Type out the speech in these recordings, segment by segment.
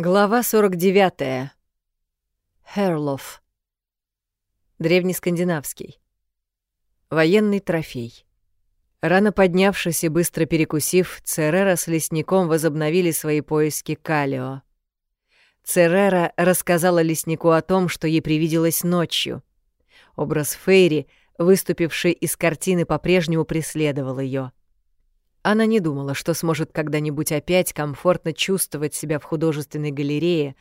Глава 49. Херлов. Древнескандинавский. Военный трофей. Рано поднявшись и быстро перекусив, Церера с лесником возобновили свои поиски Калио. Церера рассказала леснику о том, что ей привиделось ночью. Образ Фейри, выступивший из картины, по-прежнему преследовал ее. Она не думала, что сможет когда-нибудь опять комфортно чувствовать себя в художественной галерее,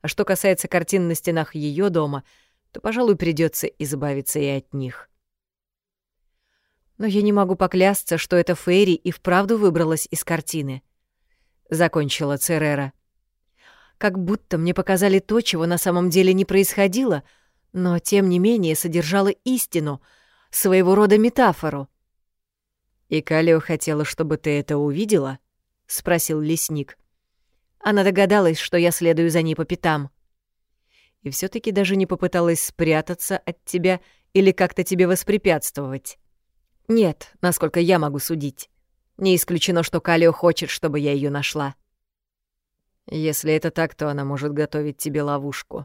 а что касается картин на стенах ее дома, то, пожалуй, придется избавиться и от них. Но я не могу поклясться, что эта Фейри и вправду выбралась из картины. Закончила Церера. Как будто мне показали то, чего на самом деле не происходило, но, тем не менее, содержало истину, своего рода метафору. «И Калио хотела, чтобы ты это увидела?» — спросил лесник. Она догадалась, что я следую за ней по пятам. И все таки даже не попыталась спрятаться от тебя или как-то тебе воспрепятствовать. Нет, насколько я могу судить. Не исключено, что Калио хочет, чтобы я ее нашла. Если это так, то она может готовить тебе ловушку.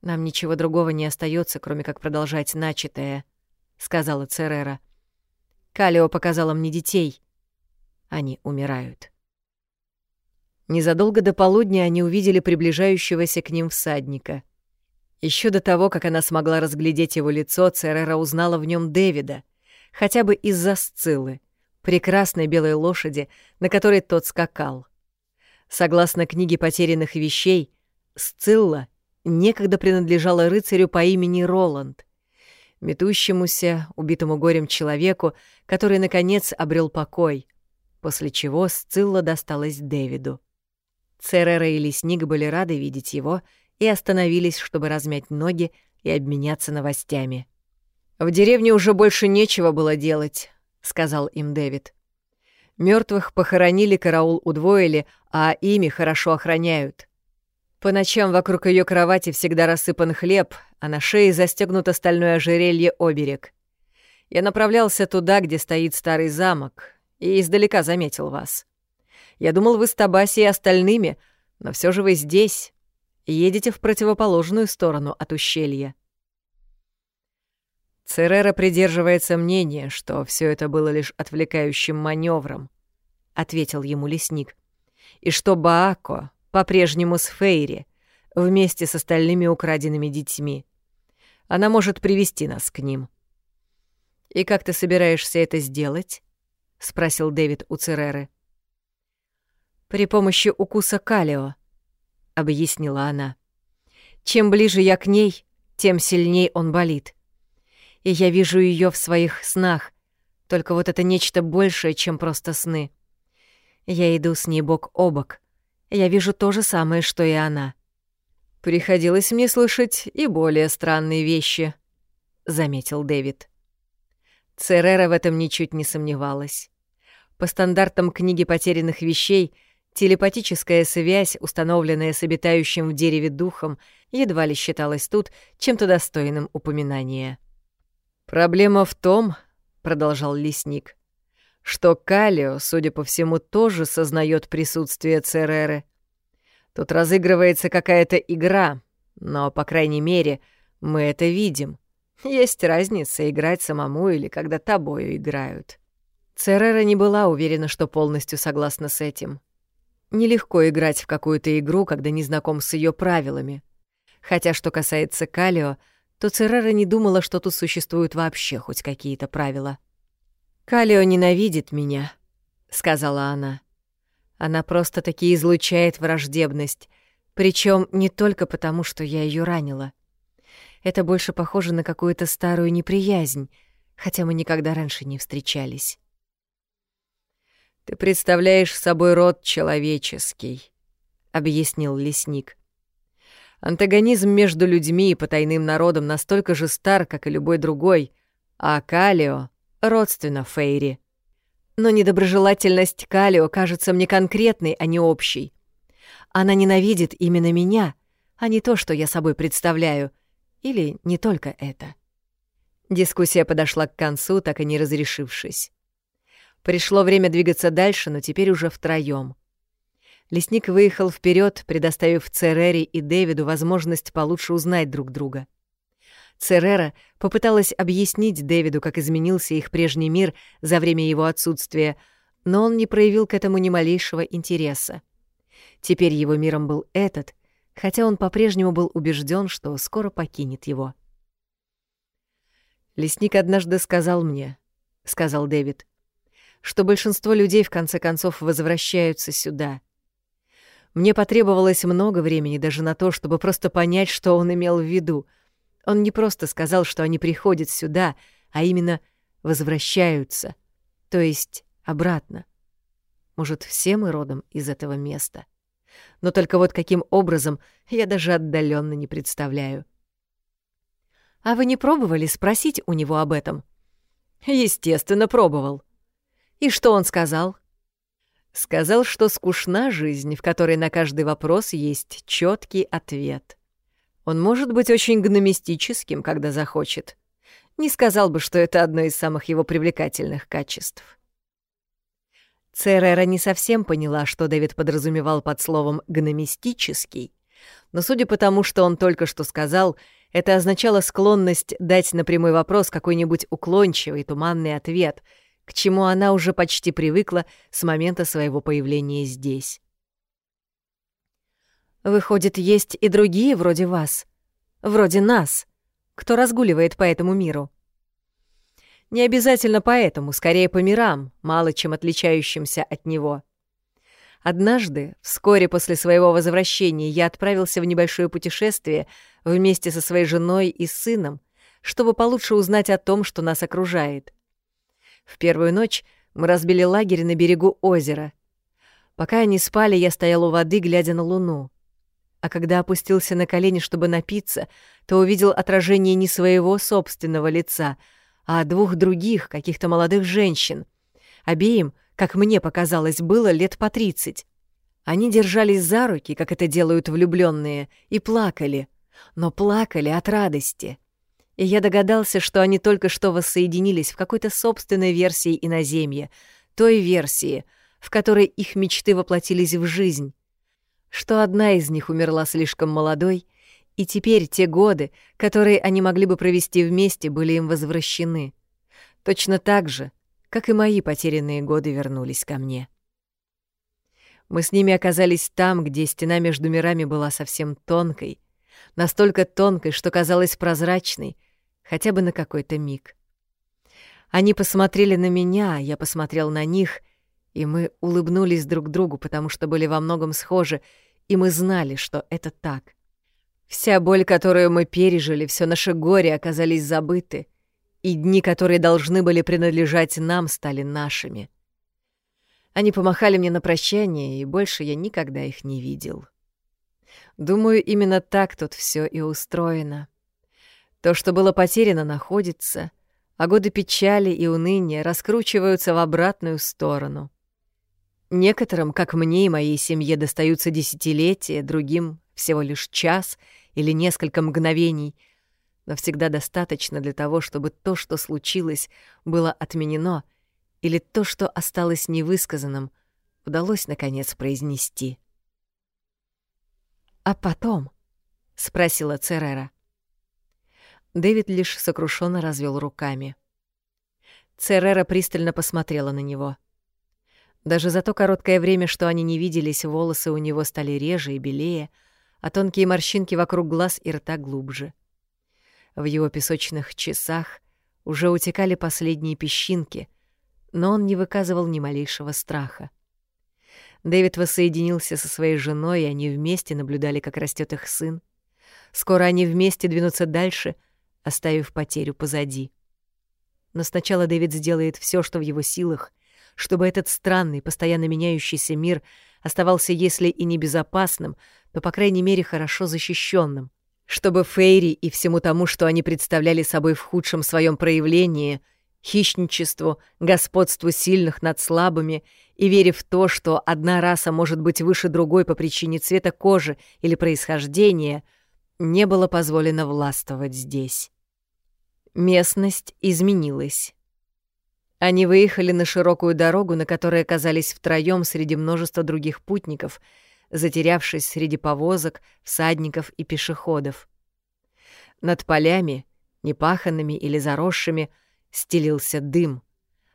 Нам ничего другого не остается, кроме как продолжать начатое, сказала Церера. Калио показала мне детей. Они умирают. Незадолго до полудня они увидели приближающегося к ним всадника. Еще до того, как она смогла разглядеть его лицо, Церера узнала в нем Дэвида, хотя бы из-за сциллы, прекрасной белой лошади, на которой тот скакал. Согласно книге потерянных вещей, Сцилла некогда принадлежала рыцарю по имени Роланд, метущемуся, убитому горем человеку, который, наконец, обрел покой, после чего Сцилла досталась Дэвиду. Церера и Лесник были рады видеть его и остановились, чтобы размять ноги и обменяться новостями. «В деревне уже больше нечего было делать», — сказал им Дэвид. Мертвых похоронили, караул удвоили, а ими хорошо охраняют. По ночам вокруг ее кровати всегда рассыпан хлеб, а на шее застегнуто стальное ожерелье оберег. Я направлялся туда, где стоит старый замок, и издалека заметил вас. Я думал, вы с Табаси и остальными, но все же вы здесь. Едете в противоположную сторону от ущелья. Церера придерживается мнения, что все это было лишь отвлекающим маневром, ответил ему лесник, и что Баако по-прежнему с Фейри, вместе с остальными украденными детьми. Она может привести нас к ним. «И как ты собираешься это сделать?» — спросил Дэвид у Цереры. «При помощи укуса Калио», — объяснила она. «Чем ближе я к ней, тем сильней он болит. И я вижу ее в своих снах, только вот это нечто большее, чем просто сны. Я иду с ней бок о бок, я вижу то же самое, что и она. Приходилось мне слышать и более странные вещи, заметил Дэвид. Церера в этом ничуть не сомневалась. По стандартам книги потерянных вещей, телепатическая связь, установленная с обитающим в дереве духом, едва ли считалась тут чем-то достойным упоминания. «Проблема в том, — продолжал лесник, что Калио, судя по всему, тоже сознает присутствие Цереры. Тут разыгрывается какая-то игра, но, по крайней мере, мы это видим. Есть разница играть самому или когда тобою играют. Церера не была уверена, что полностью согласна с этим. Нелегко играть в какую-то игру, когда не знаком с ее правилами. Хотя, что касается Калио, то Церера не думала, что тут существуют вообще хоть какие-то правила. «Калио ненавидит меня», — сказала она. «Она просто-таки излучает враждебность, причем не только потому, что я ее ранила. Это больше похоже на какую-то старую неприязнь, хотя мы никогда раньше не встречались». «Ты представляешь собой род человеческий», — объяснил лесник. «Антагонизм между людьми и потайным народом настолько же стар, как и любой другой, а Калио родственна Фейри. Но недоброжелательность Калио кажется мне конкретной, а не общей. Она ненавидит именно меня, а не то, что я собой представляю. Или не только это. Дискуссия подошла к концу, так и не разрешившись. Пришло время двигаться дальше, но теперь уже втроём. Лесник выехал вперед, предоставив Церере и Дэвиду возможность получше узнать друг друга. Церера попыталась объяснить Дэвиду, как изменился их прежний мир за время его отсутствия, но он не проявил к этому ни малейшего интереса. Теперь его миром был этот, хотя он по-прежнему был убежден, что скоро покинет его. «Лесник однажды сказал мне», — сказал Дэвид, «что большинство людей в конце концов возвращаются сюда. Мне потребовалось много времени даже на то, чтобы просто понять, что он имел в виду. Он не просто сказал, что они приходят сюда, а именно возвращаются, то есть обратно. Может, все мы родом из этого места?» но только вот каким образом я даже отдаленно не представляю. А вы не пробовали спросить у него об этом? Естественно, пробовал. И что он сказал? Сказал, что скучна жизнь, в которой на каждый вопрос есть четкий ответ. Он может быть очень гномистическим, когда захочет. Не сказал бы, что это одно из самых его привлекательных качеств. Церера не совсем поняла, что Дэвид подразумевал под словом «гномистический», но судя по тому, что он только что сказал, это означало склонность дать на прямой вопрос какой-нибудь уклончивый, туманный ответ, к чему она уже почти привыкла с момента своего появления здесь. «Выходит, есть и другие вроде вас, вроде нас, кто разгуливает по этому миру», не обязательно поэтому, скорее по мирам, мало чем отличающимся от него. Однажды, вскоре после своего возвращения, я отправился в небольшое путешествие вместе со своей женой и сыном, чтобы получше узнать о том, что нас окружает. В первую ночь мы разбили лагерь на берегу озера. Пока они спали, я стоял у воды, глядя на луну. А когда опустился на колени, чтобы напиться, то увидел отражение не своего собственного лица — а двух других, каких-то молодых женщин. Обеим, как мне показалось, было лет по тридцать. Они держались за руки, как это делают влюбленные, и плакали, но плакали от радости. И я догадался, что они только что воссоединились в какой-то собственной версии иноземья, той версии, в которой их мечты воплотились в жизнь, что одна из них умерла слишком молодой — и теперь те годы, которые они могли бы провести вместе, были им возвращены. Точно так же, как и мои потерянные годы вернулись ко мне. Мы с ними оказались там, где стена между мирами была совсем тонкой, настолько тонкой, что казалась прозрачной, хотя бы на какой-то миг. Они посмотрели на меня, я посмотрел на них, и мы улыбнулись друг другу, потому что были во многом схожи, и мы знали, что это так. Вся боль, которую мы пережили, все наше горе оказались забыты, и дни, которые должны были принадлежать нам, стали нашими. Они помахали мне на прощание, и больше я никогда их не видел. Думаю, именно так тут все и устроено. То, что было потеряно, находится, а годы печали и уныния раскручиваются в обратную сторону. Некоторым, как мне и моей семье, достаются десятилетия, другим — всего лишь час — или несколько мгновений, но всегда достаточно для того, чтобы то, что случилось, было отменено, или то, что осталось невысказанным, удалось, наконец, произнести. «А потом?» — спросила Церера. Дэвид лишь сокрушенно развел руками. Церера пристально посмотрела на него. Даже за то короткое время, что они не виделись, волосы у него стали реже и белее — а тонкие морщинки вокруг глаз и рта глубже. В его песочных часах уже утекали последние песчинки, но он не выказывал ни малейшего страха. Дэвид воссоединился со своей женой, и они вместе наблюдали, как растет их сын. Скоро они вместе двинутся дальше, оставив потерю позади. Но сначала Дэвид сделает все, что в его силах, чтобы этот странный, постоянно меняющийся мир оставался, если и не безопасным, то, по крайней мере, хорошо защищенным, чтобы Фейри и всему тому, что они представляли собой в худшем своем проявлении, хищничеству, господству сильных над слабыми и вере в то, что одна раса может быть выше другой по причине цвета кожи или происхождения, не было позволено властвовать здесь. Местность изменилась. Они выехали на широкую дорогу, на которой оказались втроём среди множества других путников — затерявшись среди повозок, всадников и пешеходов. Над полями, непаханными или заросшими, стелился дым,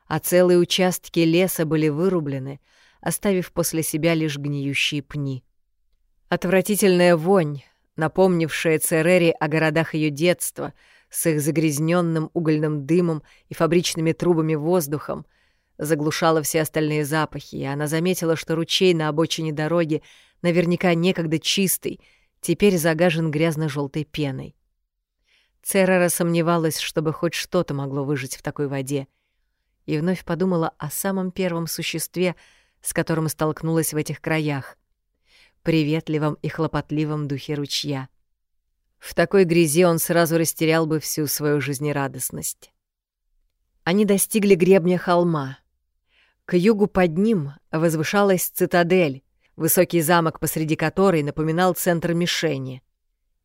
а целые участки леса были вырублены, оставив после себя лишь гниющие пни. Отвратительная вонь, напомнившая Церере о городах ее детства, с их загрязненным угольным дымом и фабричными трубами воздухом, заглушала все остальные запахи, и она заметила, что ручей на обочине дороги, наверняка некогда чистый, теперь загажен грязно желтой пеной. Церера сомневалась, чтобы хоть что-то могло выжить в такой воде, и вновь подумала о самом первом существе, с которым столкнулась в этих краях приветливом и хлопотливом духе ручья. В такой грязи он сразу растерял бы всю свою жизнерадостность. Они достигли гребня холма. К югу под ним возвышалась цитадель, высокий замок, посреди которой напоминал центр мишени.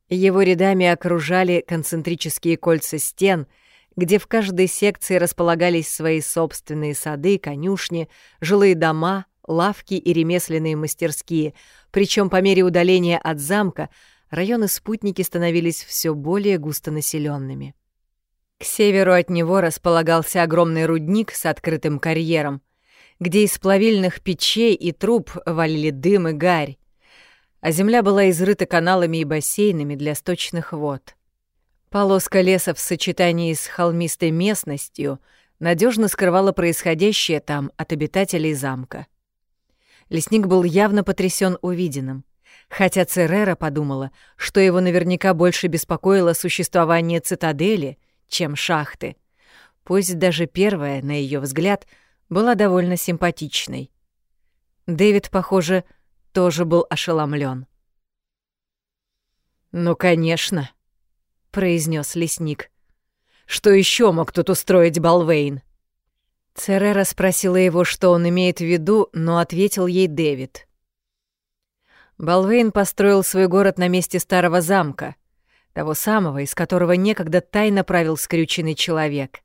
Его рядами окружали концентрические кольца стен, где в каждой секции располагались свои собственные сады, конюшни, жилые дома, лавки и ремесленные мастерские, причем по мере удаления от замка районы-спутники становились все более густонаселенными. К северу от него располагался огромный рудник с открытым карьером, где из плавильных печей и труб валили дым и гарь, а земля была изрыта каналами и бассейнами для сточных вод. Полоска леса в сочетании с холмистой местностью надежно скрывала происходящее там от обитателей замка. Лесник был явно потрясен увиденным, хотя Церера подумала, что его наверняка больше беспокоило существование цитадели, чем шахты. Пусть даже первая, на ее взгляд, была довольно симпатичной. Дэвид, похоже, тоже был ошеломлен. «Ну, конечно», — произнес лесник. «Что еще мог тут устроить Балвейн?» Церера спросила его, что он имеет в виду, но ответил ей Дэвид. Балвейн построил свой город на месте старого замка, того самого, из которого некогда тайно правил скрюченный человек.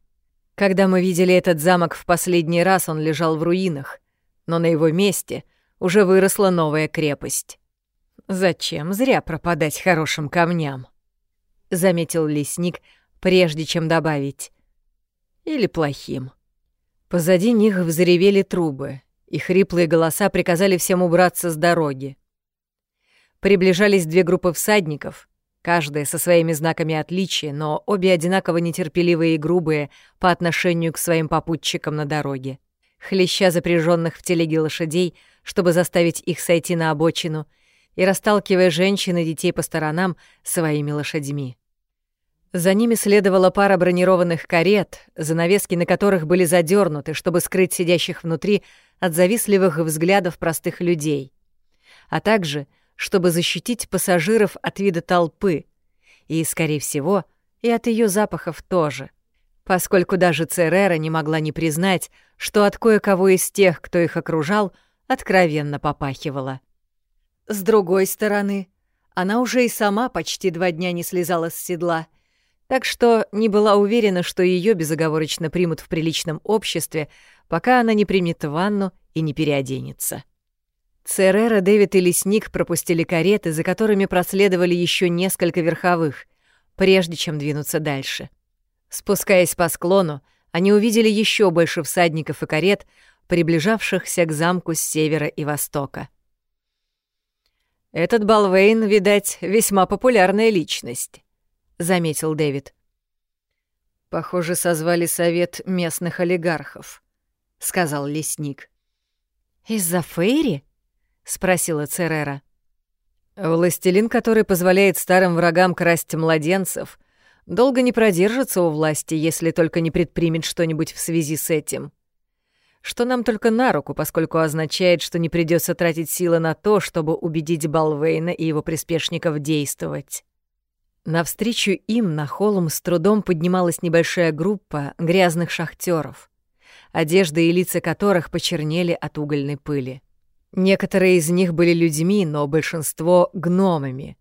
Когда мы видели этот замок в последний раз, он лежал в руинах, но на его месте уже выросла новая крепость. «Зачем зря пропадать хорошим камням?» — заметил лесник, прежде чем добавить. «Или плохим». Позади них взревели трубы, и хриплые голоса приказали всем убраться с дороги. Приближались две группы всадников, каждая со своими знаками отличия, но обе одинаково нетерпеливые и грубые по отношению к своим попутчикам на дороге. Хлеща запряженных в телеге лошадей, чтобы заставить их сойти на обочину, и расталкивая женщин и детей по сторонам своими лошадьми. За ними следовала пара бронированных карет, занавески на которых были задернуты, чтобы скрыть сидящих внутри от завистливых взглядов простых людей, а также чтобы защитить пассажиров от вида толпы и, скорее всего, и от ее запахов тоже, поскольку даже Церера не могла не признать, что от кое-кого из тех, кто их окружал, откровенно попахивала. С другой стороны, она уже и сама почти два дня не слезала с седла — так что не была уверена, что ее безоговорочно примут в приличном обществе, пока она не примет ванну и не переоденется. Церера, Дэвид и Лесник пропустили кареты, за которыми проследовали еще несколько верховых, прежде чем двинуться дальше. Спускаясь по склону, они увидели еще больше всадников и карет, приближавшихся к замку с севера и востока. Этот Балвейн, видать, весьма популярная личность. — заметил Дэвид. «Похоже, созвали совет местных олигархов», — сказал лесник. «Из-за Фейри?» — спросила Церера. «Властелин, который позволяет старым врагам красть младенцев, долго не продержится у власти, если только не предпримет что-нибудь в связи с этим. Что нам только на руку, поскольку означает, что не придется тратить силы на то, чтобы убедить Балвейна и его приспешников действовать». Навстречу им на холм с трудом поднималась небольшая группа грязных шахтеров, одежда и лица которых почернели от угольной пыли. Некоторые из них были людьми, но большинство — гномами.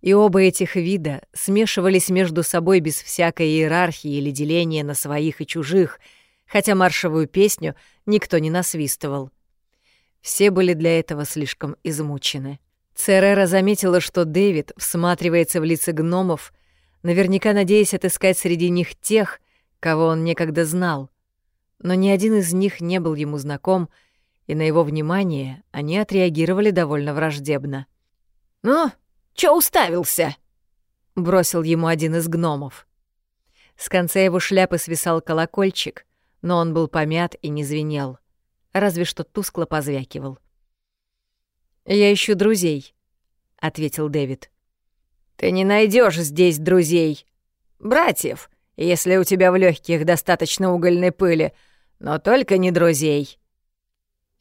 И оба этих вида смешивались между собой без всякой иерархии или деления на своих и чужих, хотя маршевую песню никто не насвистывал. Все были для этого слишком измучены. Церера заметила, что Дэвид всматривается в лица гномов, наверняка надеясь отыскать среди них тех, кого он некогда знал. Но ни один из них не был ему знаком, и на его внимание они отреагировали довольно враждебно. «Ну, чё уставился?» — бросил ему один из гномов. С конца его шляпы свисал колокольчик, но он был помят и не звенел, разве что тускло позвякивал. «Я ищу друзей», — ответил Дэвид. «Ты не найдешь здесь друзей. Братьев, если у тебя в легких достаточно угольной пыли, но только не друзей».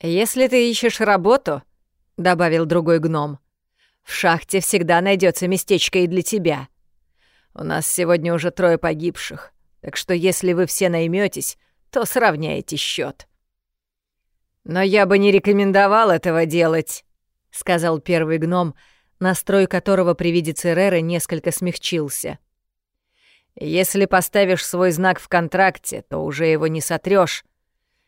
«Если ты ищешь работу», — добавил другой гном, — «в шахте всегда найдется местечко и для тебя. У нас сегодня уже трое погибших, так что если вы все наймётесь, то сравняете счёт». «Но я бы не рекомендовал этого делать», — сказал первый гном, настрой которого при виде Цереры несколько смягчился. «Если поставишь свой знак в контракте, то уже его не сотрёшь.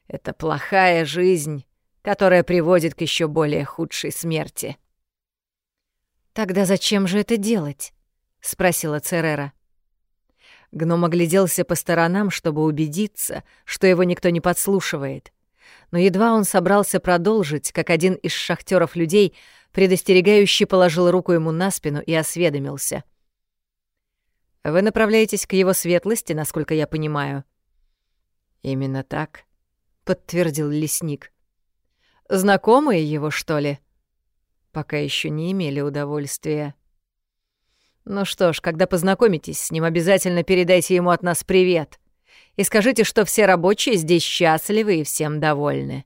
Это плохая жизнь, которая приводит к ещё более худшей смерти». «Тогда зачем же это делать?» — спросила Церера. Гном огляделся по сторонам, чтобы убедиться, что его никто не подслушивает но едва он собрался продолжить, как один из шахтеров людей предостерегающий положил руку ему на спину и осведомился. «Вы направляетесь к его светлости, насколько я понимаю?» «Именно так», — подтвердил лесник. «Знакомые его, что ли?» «Пока еще не имели удовольствия». «Ну что ж, когда познакомитесь с ним, обязательно передайте ему от нас привет», и скажите, что все рабочие здесь счастливы и всем довольны».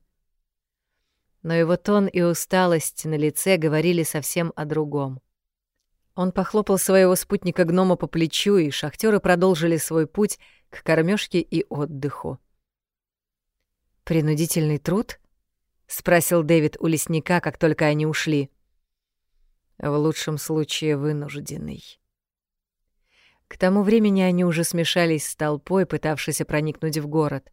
Но его тон и усталость на лице говорили совсем о другом. Он похлопал своего спутника гнома по плечу, и шахтеры продолжили свой путь к кормежке и отдыху. «Принудительный труд?» — спросил Дэвид у лесника, как только они ушли. «В лучшем случае вынужденный». К тому времени они уже смешались с толпой, пытавшейся проникнуть в город.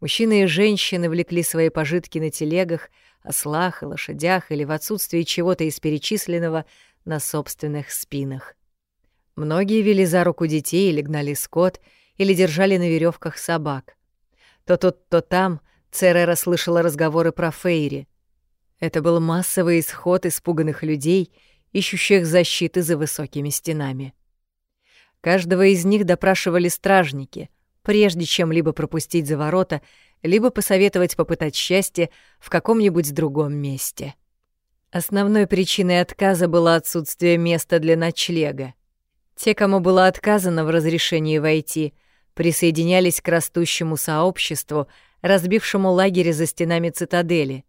Мужчины и женщины влекли свои пожитки на телегах, ослах и лошадях или в отсутствии чего-то из перечисленного на собственных спинах. Многие вели за руку детей или гнали скот, или держали на веревках собак. То тут, то там Церера слышала разговоры про Фейри. Это был массовый исход испуганных людей, ищущих защиты за высокими стенами. Каждого из них допрашивали стражники, прежде чем либо пропустить за ворота, либо посоветовать попытать счастье в каком-нибудь другом месте. Основной причиной отказа было отсутствие места для ночлега. Те, кому было отказано в разрешении войти, присоединялись к растущему сообществу, разбившему лагерь за стенами цитадели.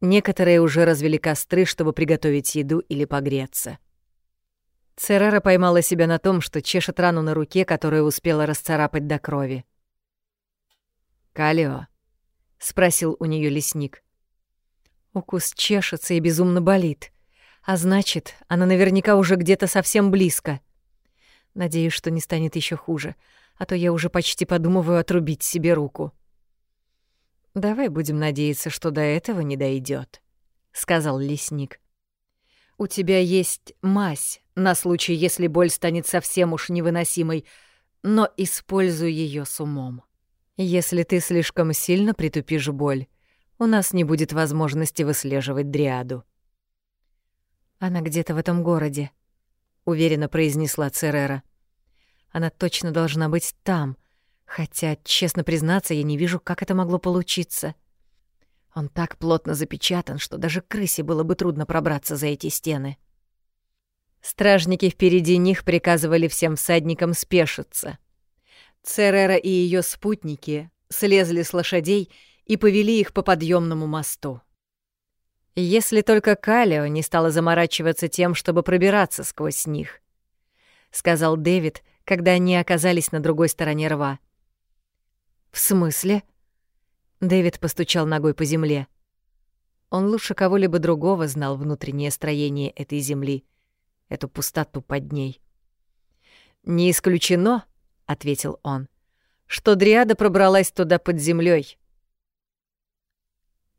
Некоторые уже развели костры, чтобы приготовить еду или погреться. Церера поймала себя на том, что чешет рану на руке, которую успела расцарапать до крови. «Калио?» — спросил у нее лесник. Укус чешется и безумно болит. А значит, она наверняка уже где-то совсем близко. Надеюсь, что не станет еще хуже, а то я уже почти подумываю отрубить себе руку. «Давай будем надеяться, что до этого не дойдет, сказал лесник. «У тебя есть мазь на случай, если боль станет совсем уж невыносимой, но используй ее с умом. Если ты слишком сильно притупишь боль, у нас не будет возможности выслеживать дриаду». «Она где-то в этом городе», — уверенно произнесла Церера. «Она точно должна быть там, хотя, честно признаться, я не вижу, как это могло получиться». Он так плотно запечатан, что даже крысе было бы трудно пробраться за эти стены. Стражники впереди них приказывали всем всадникам спешиться. Церера и ее спутники слезли с лошадей и повели их по подъемному мосту. Если только Калио не стала заморачиваться тем, чтобы пробираться сквозь них, сказал Дэвид, когда они оказались на другой стороне рва. В смысле? Дэвид постучал ногой по земле. Он лучше кого-либо другого знал внутреннее строение этой земли, эту пустоту под ней. «Не исключено», — ответил он, — «что Дриада пробралась туда под землей.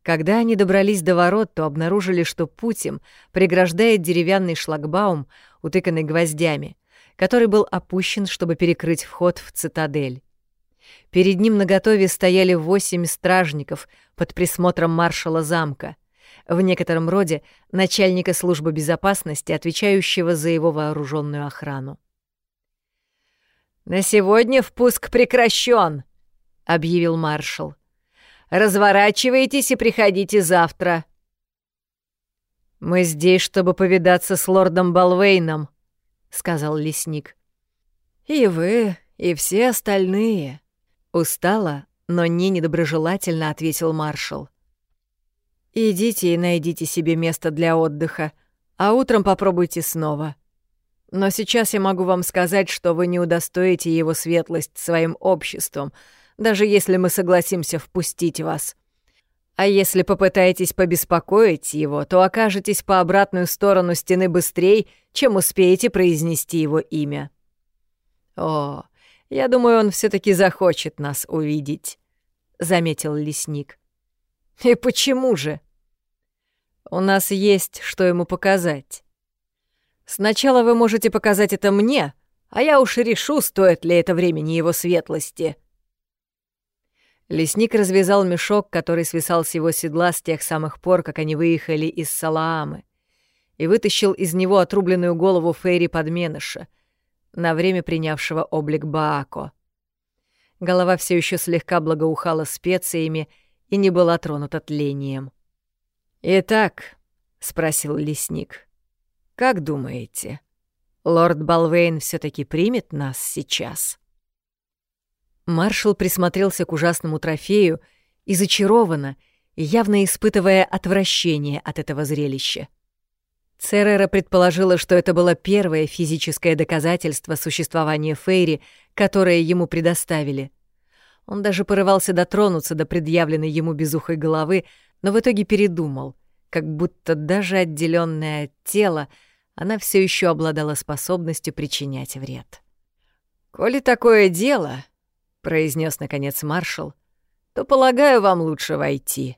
Когда они добрались до ворот, то обнаружили, что путь им преграждает деревянный шлагбаум, утыканный гвоздями, который был опущен, чтобы перекрыть вход в цитадель. Перед ним наготове стояли восемь стражников под присмотром маршала замка, в некотором роде начальника службы безопасности, отвечающего за его вооруженную охрану. «На сегодня впуск прекращен, объявил маршал. Разворачивайтесь и приходите завтра. Мы здесь, чтобы повидаться с лордом Балвейном, сказал лесник. И вы, и все остальные. Устало, но не недоброжелательно ответил маршал. Идите и найдите себе место для отдыха, а утром попробуйте снова. Но сейчас я могу вам сказать, что вы не удостоите его светлость своим обществом, даже если мы согласимся впустить вас. А если попытаетесь побеспокоить его, то окажетесь по обратную сторону стены быстрее, чем успеете произнести его имя. О, я думаю, он все таки захочет нас увидеть, заметил лесник. И почему же? У нас есть что ему показать. Сначала вы можете показать это мне, а я уж решу, стоит ли это времени его светлости. Лесник развязал мешок, который свисал с его седла с тех самых пор, как они выехали из Салаамы, и вытащил из него отрубленную голову Фейри подменыша, на время принявшего облик Баако. Голова все еще слегка благоухала специями и не была тронута тлением. «Итак», — спросил лесник, — «как думаете, лорд Балвейн все таки примет нас сейчас?» Маршал присмотрелся к ужасному трофею и зачарованно, явно испытывая отвращение от этого зрелища. Церера предположила, что это было первое физическое доказательство существования Фейри, которое ему предоставили. Он даже порывался дотронуться до предъявленной ему безухой головы, но в итоге передумал, как будто даже отделенное от тела она все еще обладала способностью причинять вред. «Коли такое дело», произнес наконец маршал, то, полагаю, вам лучше войти.